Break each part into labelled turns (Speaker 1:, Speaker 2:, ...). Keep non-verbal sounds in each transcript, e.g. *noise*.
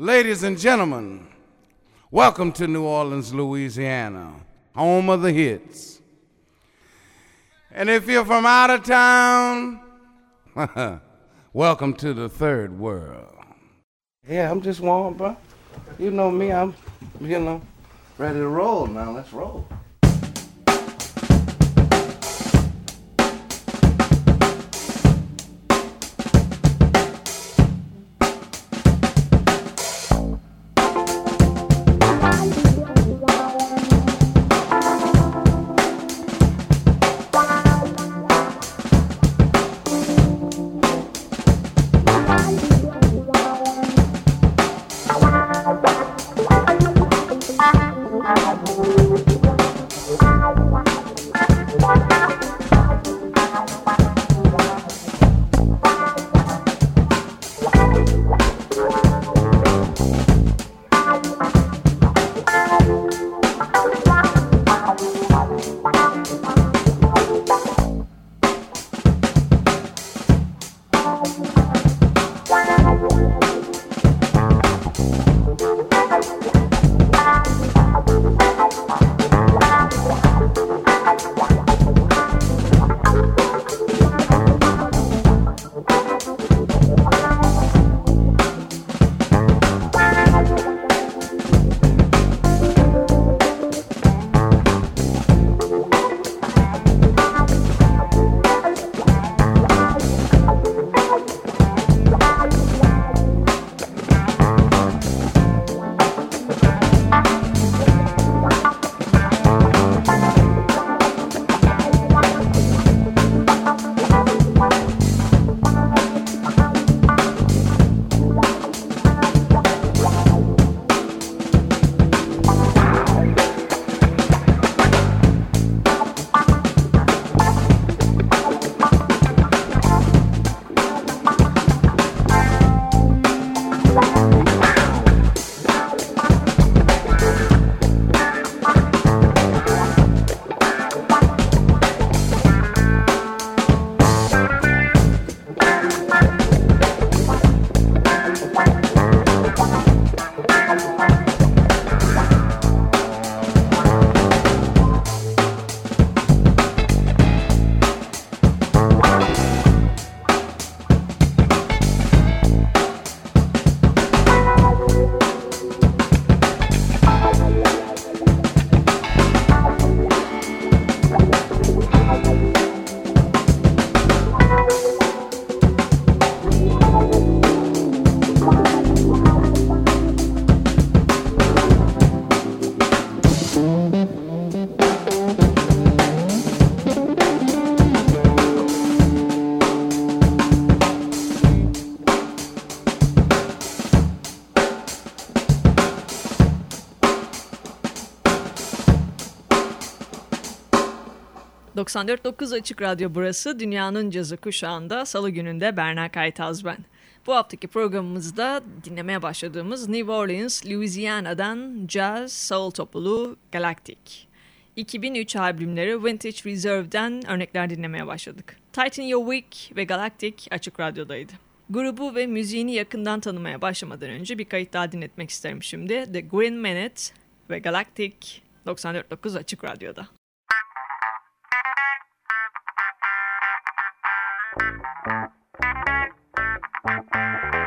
Speaker 1: Ladies and gentlemen, welcome to New Orleans, Louisiana, home of the hits. And if you're from out of town, *laughs* welcome to the third world. Yeah, I'm just warm, bro. You know me, I'm, you know, ready to roll now. Let's roll.
Speaker 2: ...94.9 Açık Radyo burası. Dünyanın Cazı Kuşağı'nda Salı gününde Berna Kaytaz ben. Bu haftaki programımızda dinlemeye başladığımız New Orleans, Louisiana'dan Jazz Soul topluluğu Galactic. 2003 albümleri Vintage Reserve'den örnekler dinlemeye başladık. Tighten Your Wig ve Galactic Açık Radyo'daydı. Grubu ve müziğini yakından tanımaya başlamadan önce bir kayıt daha dinletmek isterim şimdi. The Green Minute ve Galactic 94.9 Açık Radyo'da. Thank you.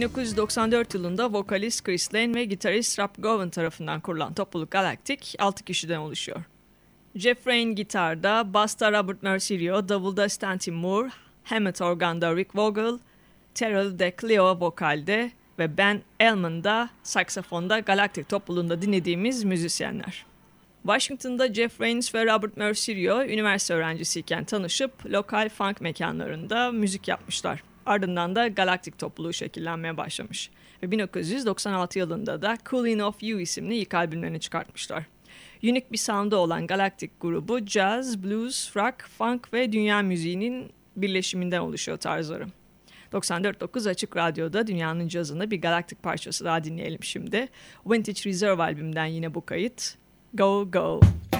Speaker 2: 1994 yılında vokalist Chris Lane ve gitarist Rob Govan tarafından kurulan topluluk Galactic 6 kişiden oluşuyor. Jeff Rain gitarda, basta Robert Mercerio, davulda Stanton Moore, Hammond organda Rick Vogel, Terrell DeCleo vokalde ve Ben Elman da saksafonda Galactic topluluğunda dinlediğimiz müzisyenler. Washington'da Jeff Rains ve Robert Mercerio üniversite öğrencisiyken tanışıp lokal funk mekanlarında müzik yapmışlar. Ardından da Galactic topluluğu şekillenmeye başlamış. Ve 1996 yılında da Cooling of You isimli ilk albümlerini çıkartmışlar. Unik bir sound'u olan Galactic grubu jazz, blues, rock, funk ve dünya müziğinin birleşiminden oluşuyor tarzları. 94.9 Açık Radyo'da dünyanın cazını bir galaktik parçası daha dinleyelim şimdi. Vintage Reserve albümden yine bu kayıt. Go Go.
Speaker 1: troubles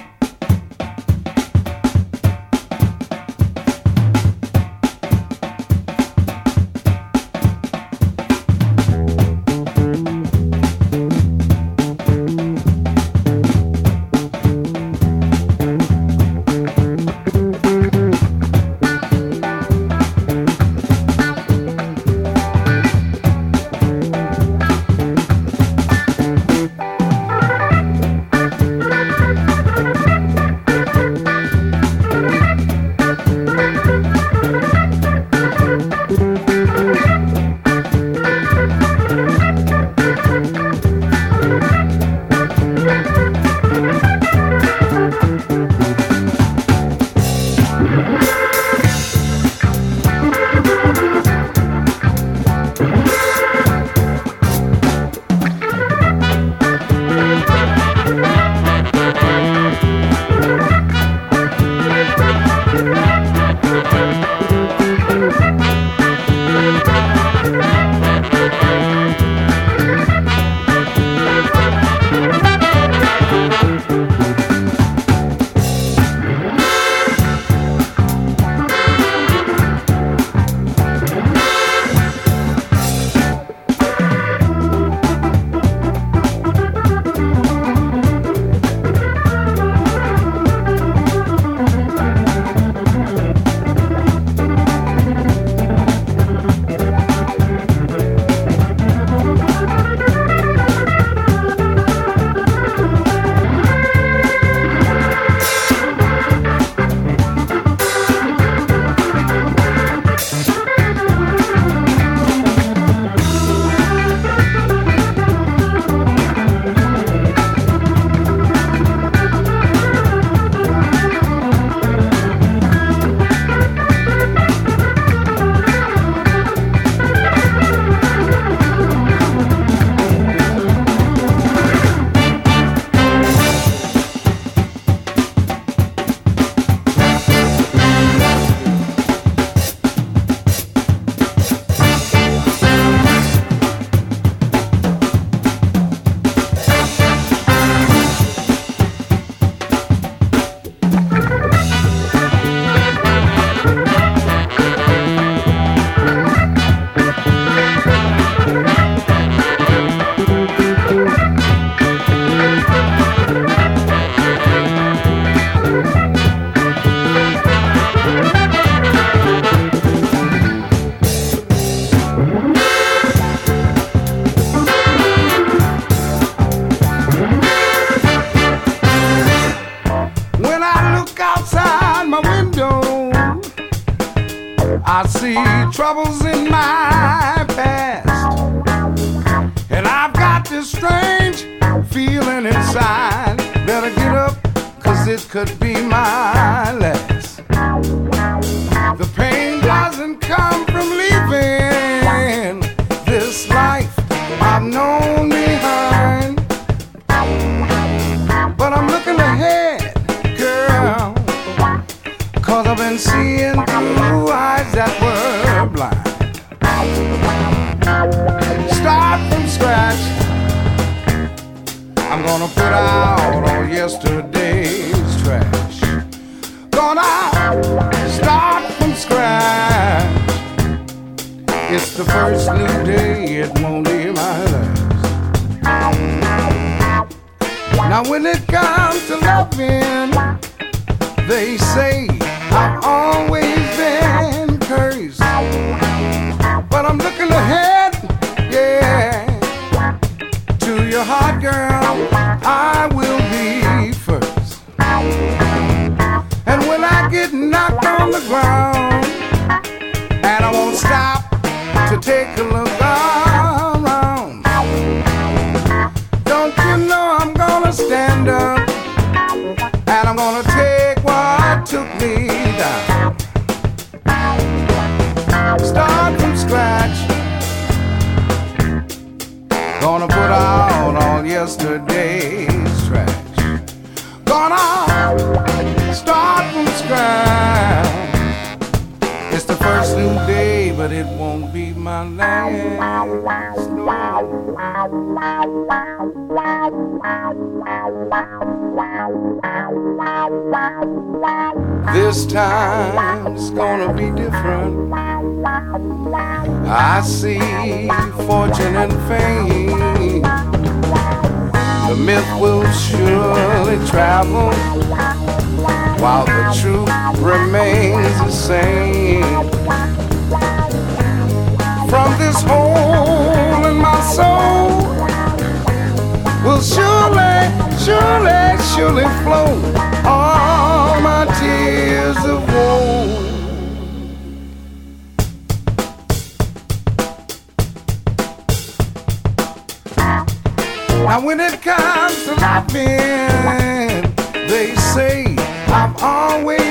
Speaker 3: time's gonna be different. I see fortune and fame. The myth will surely travel while the truth remains the same. From this hole in my soul will surely, surely, surely flow all my tears of woe. Now when it comes to loving, they say I'm
Speaker 1: always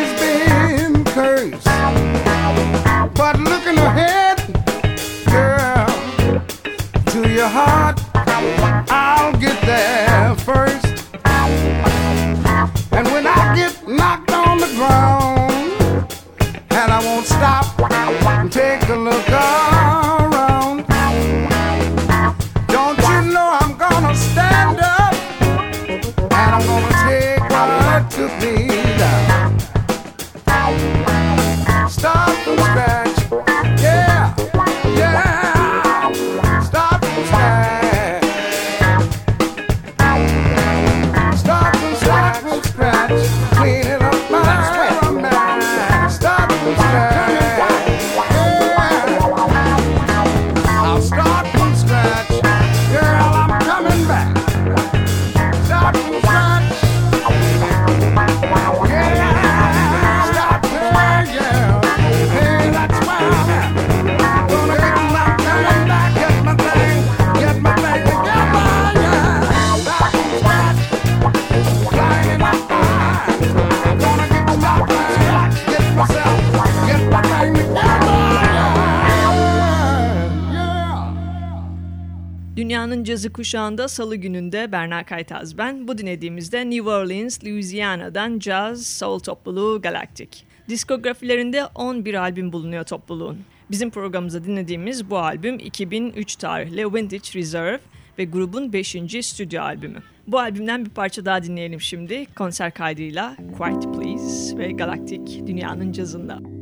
Speaker 1: cazı kuşağında salı gününde Berna Kaytaz ben. Bu dinlediğimizde New Orleans, Louisiana'dan caz, soul topluluğu Galactic. Diskografilerinde 11 albüm bulunuyor topluluğun. Bizim programımızda dinlediğimiz bu albüm 2003 tarihli Vintage Reserve ve grubun 5. stüdyo albümü. Bu albümden bir parça daha dinleyelim şimdi konser kaydıyla Quiet Please ve Galactic dünyanın cazında.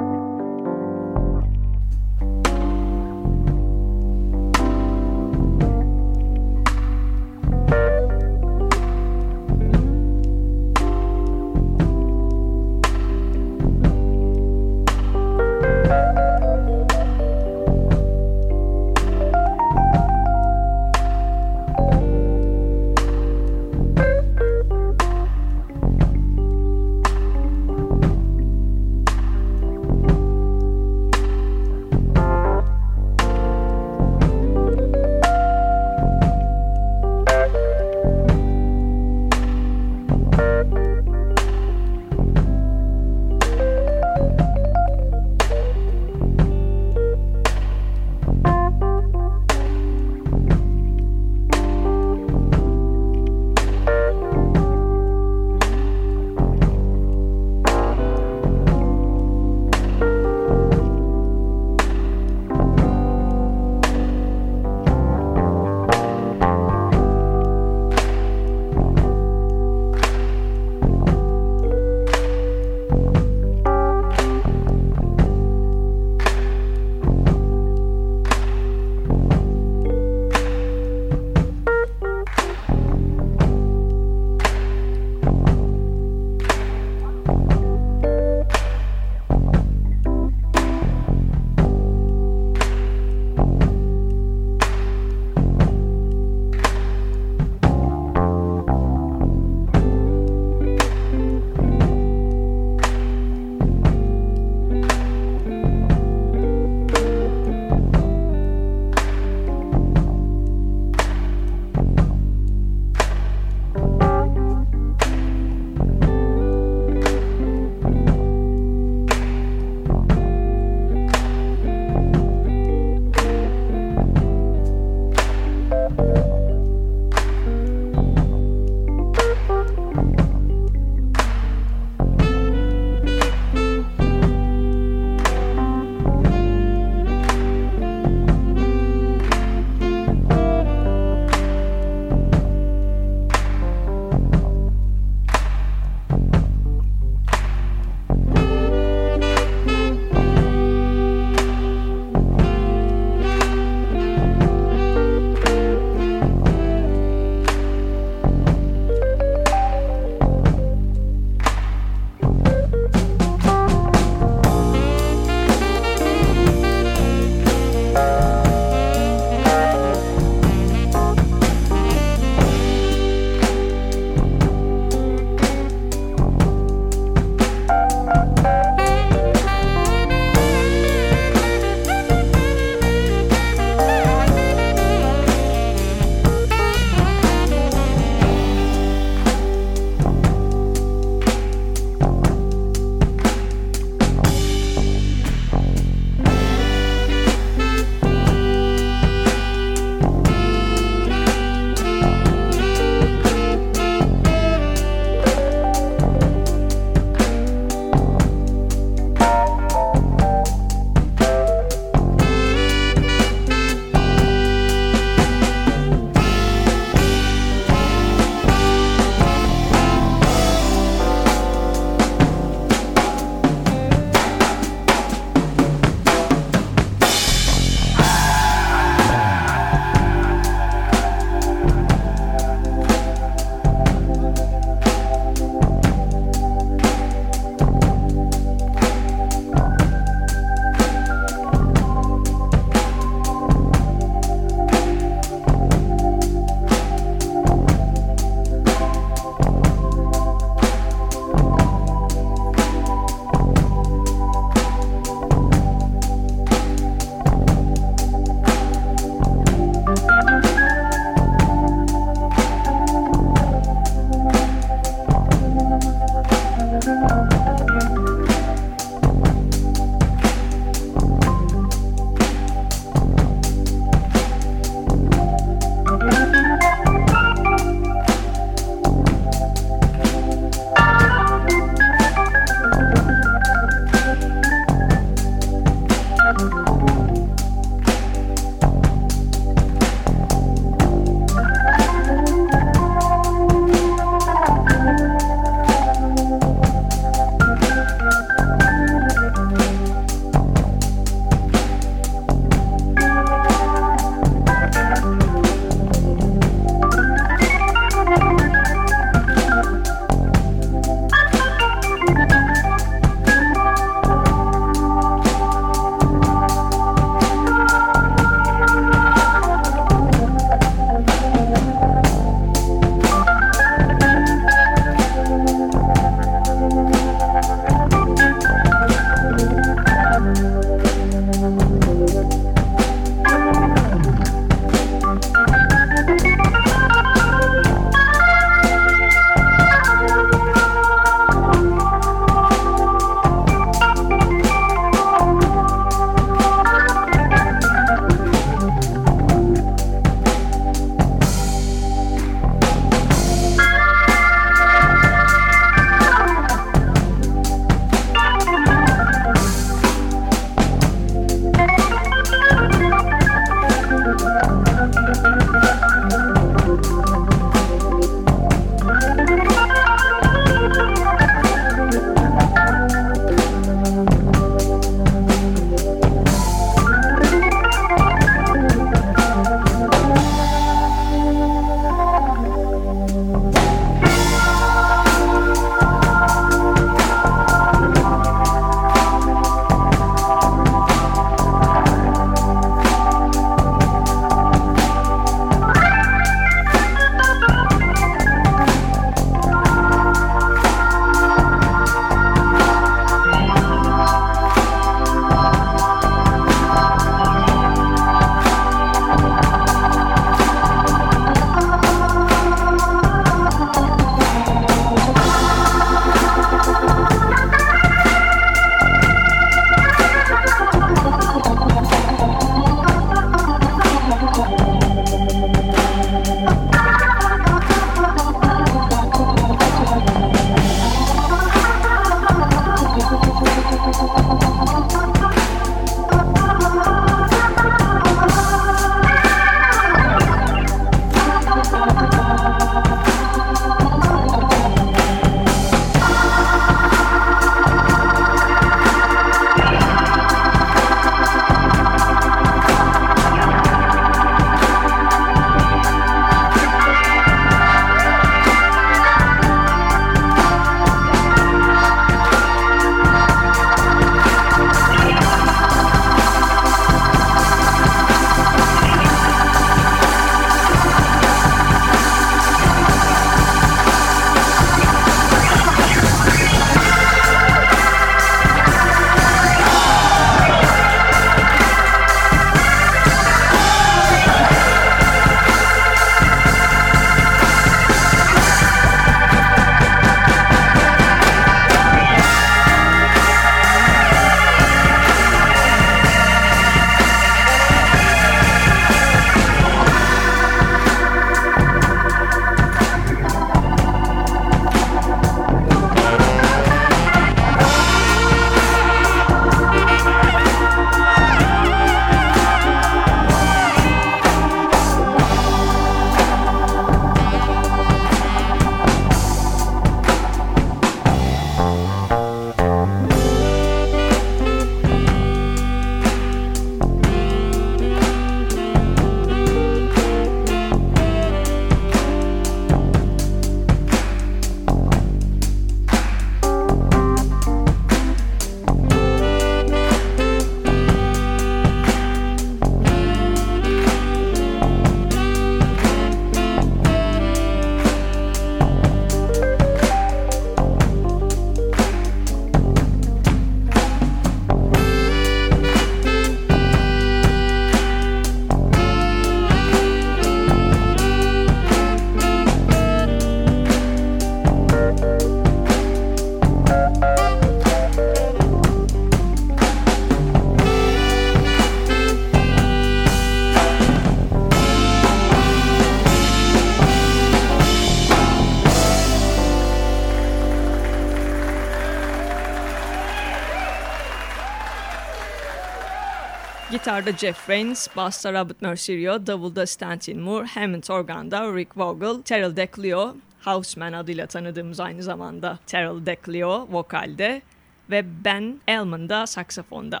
Speaker 2: Gitarda Jeff Rains, Basta Robert Mercerio, Davulda Stanton Moore, Hammond Organ'da Rick Vogel, Terrell DeClio, Houseman adıyla tanıdığımız aynı zamanda Terrell DeClio vokalde ve Ben Elman da saksafonda.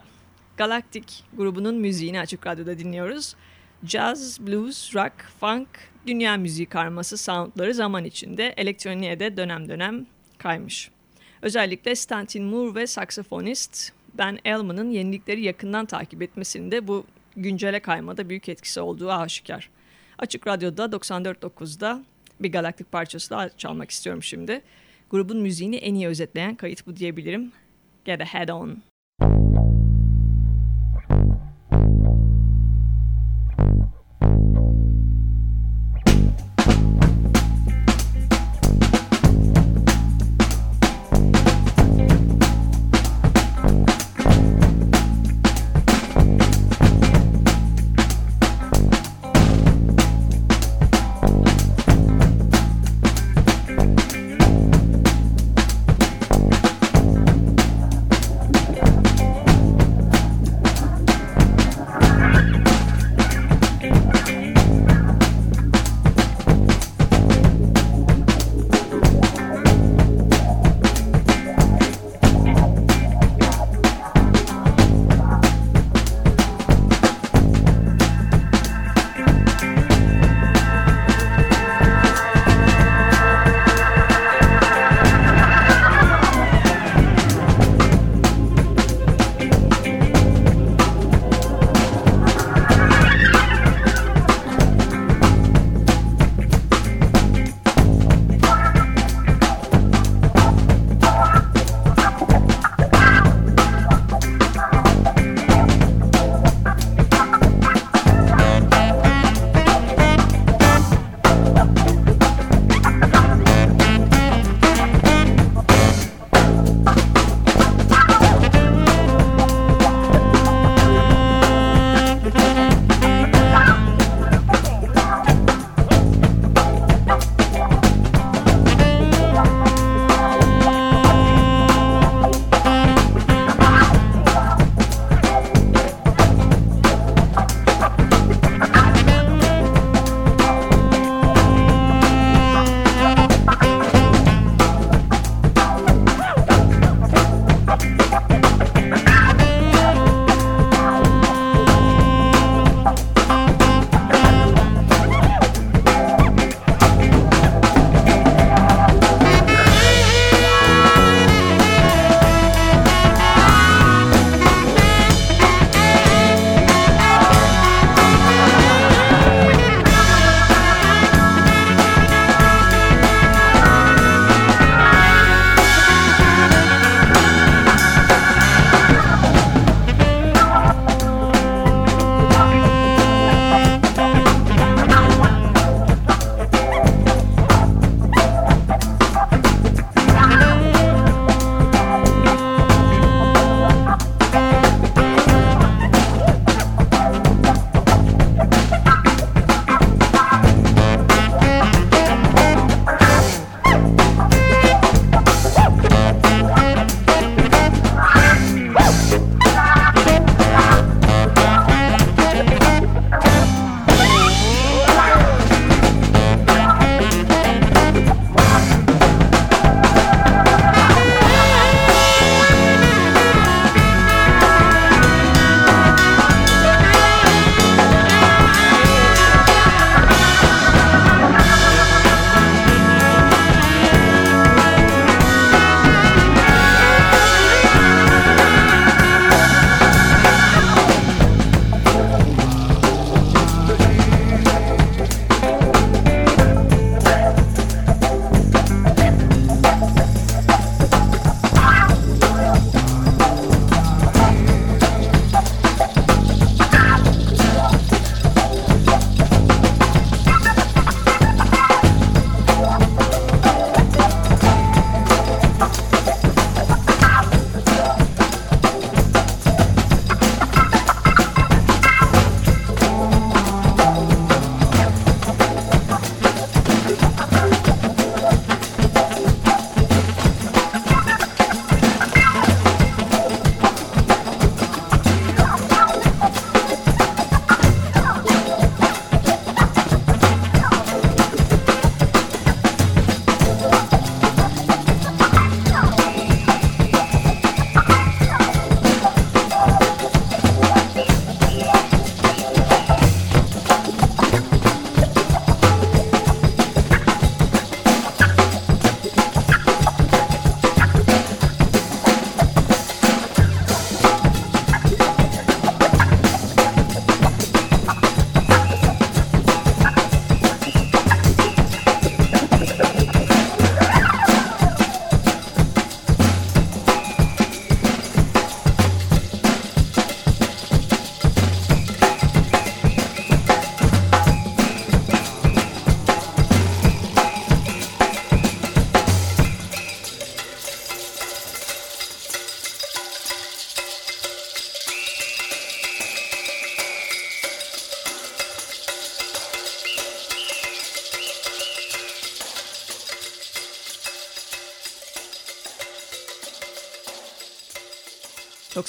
Speaker 2: Galactic grubunun müziğini Açık Radyo'da dinliyoruz. Jazz, blues, rock, funk, dünya müziği karması soundları zaman içinde elektroniğe de dönem dönem kaymış. Özellikle Stanton Moore ve saksafonist Ben Elman'ın yenilikleri yakından takip etmesinde bu güncele kaymada büyük etkisi olduğu aşikar. Açık Radyo'da 94.9'da bir galaktik parçası daha çalmak istiyorum şimdi. Grubun müziğini en iyi özetleyen kayıt bu diyebilirim. Get a head on.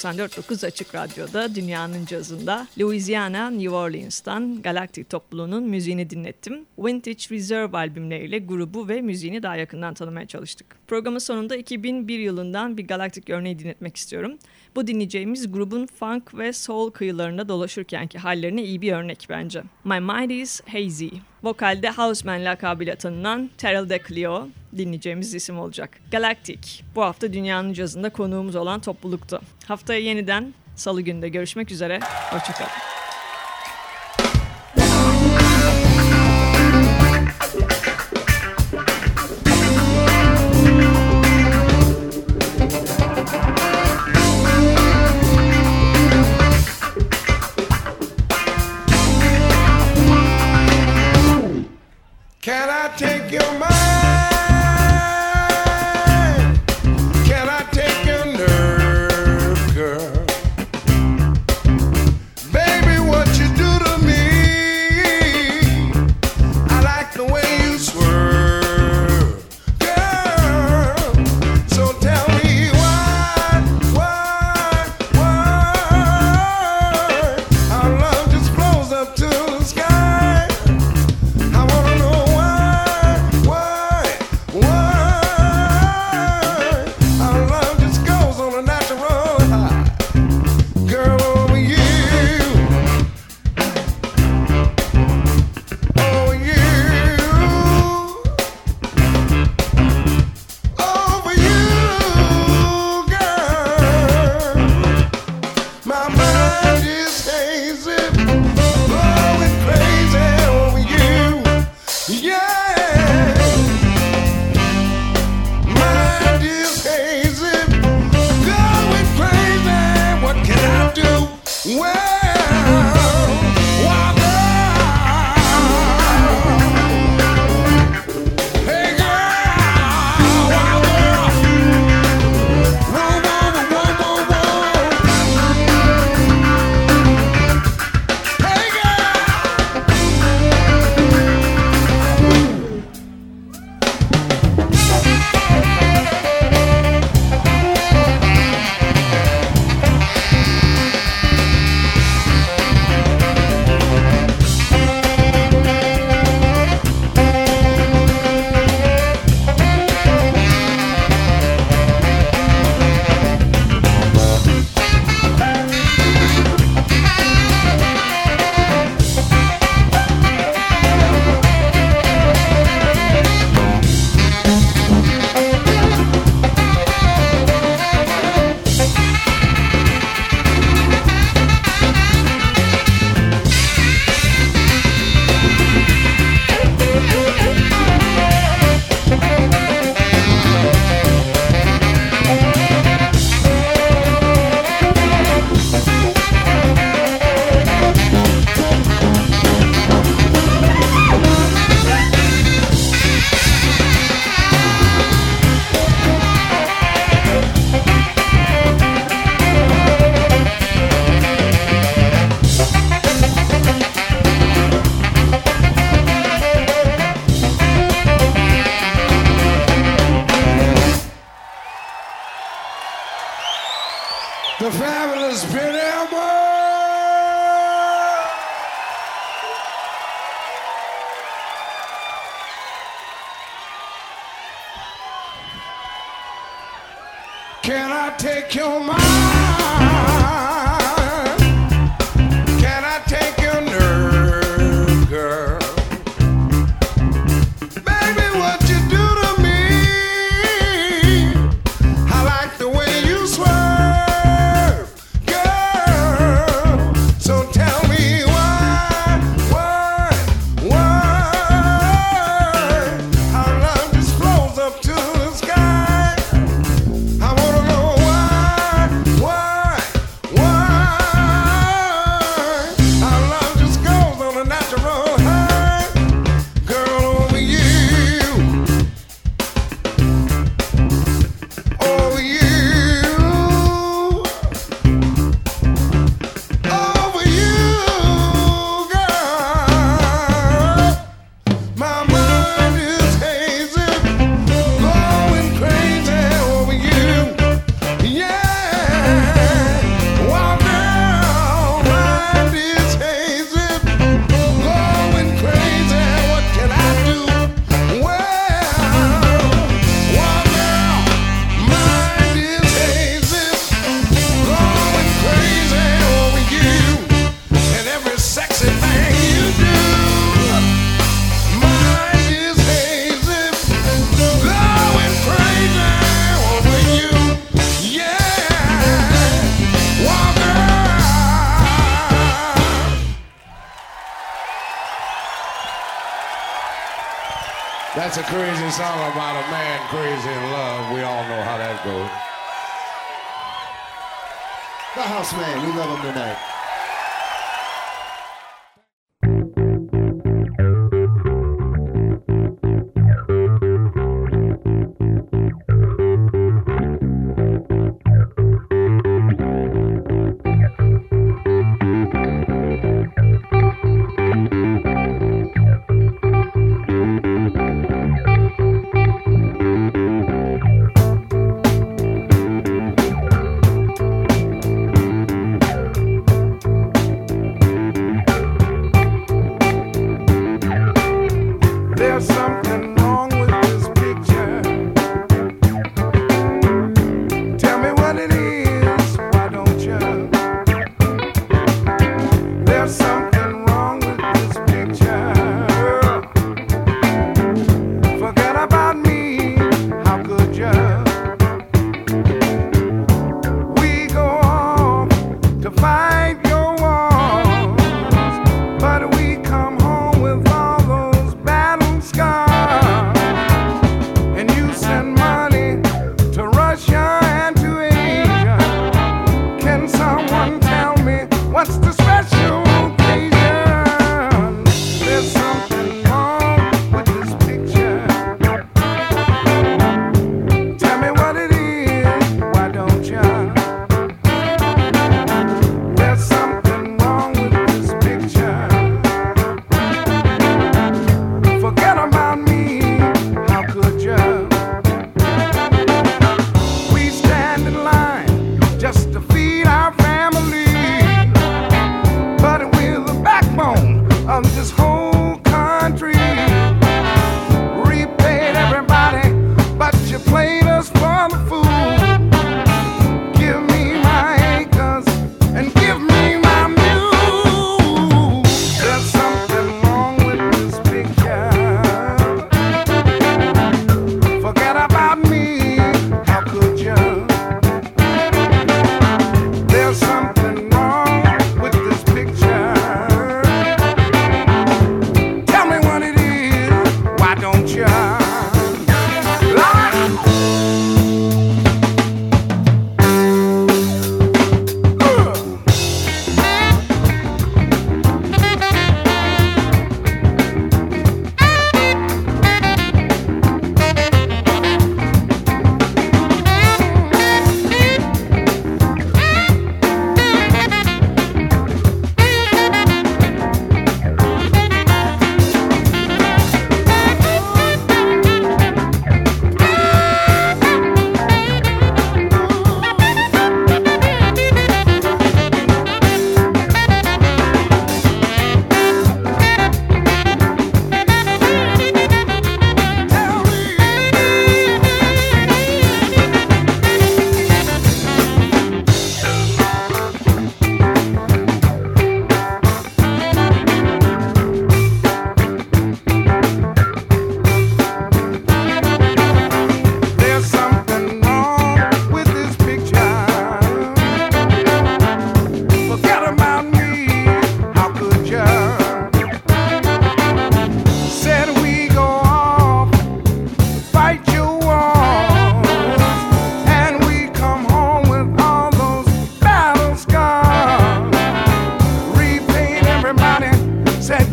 Speaker 1: 94.9 Açık Radyo'da Dünyanın Cazında Louisiana, New Orleans'tan Galactic topluluğunun müziğini dinlettim. Vintage Reserve albümleriyle grubu ve müziğini daha yakından tanımaya çalıştık. Programın sonunda 2001 yılından bir Galactic örneği dinletmek istiyorum. Bu dinleyeceğimiz grubun funk ve soul kıyılarında dolaşırkenki hallerine iyi bir örnek bence. My Mind is Hazy. Vokalde Houseman lakabıyla tanınan Terrell DeCleo dinleyeceğimiz isim olacak. Galactic bu hafta dünyanın cazında konuğumuz olan topluluktu. Haftaya yeniden salı günde görüşmek üzere. Hoşçakalın.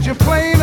Speaker 1: you're playing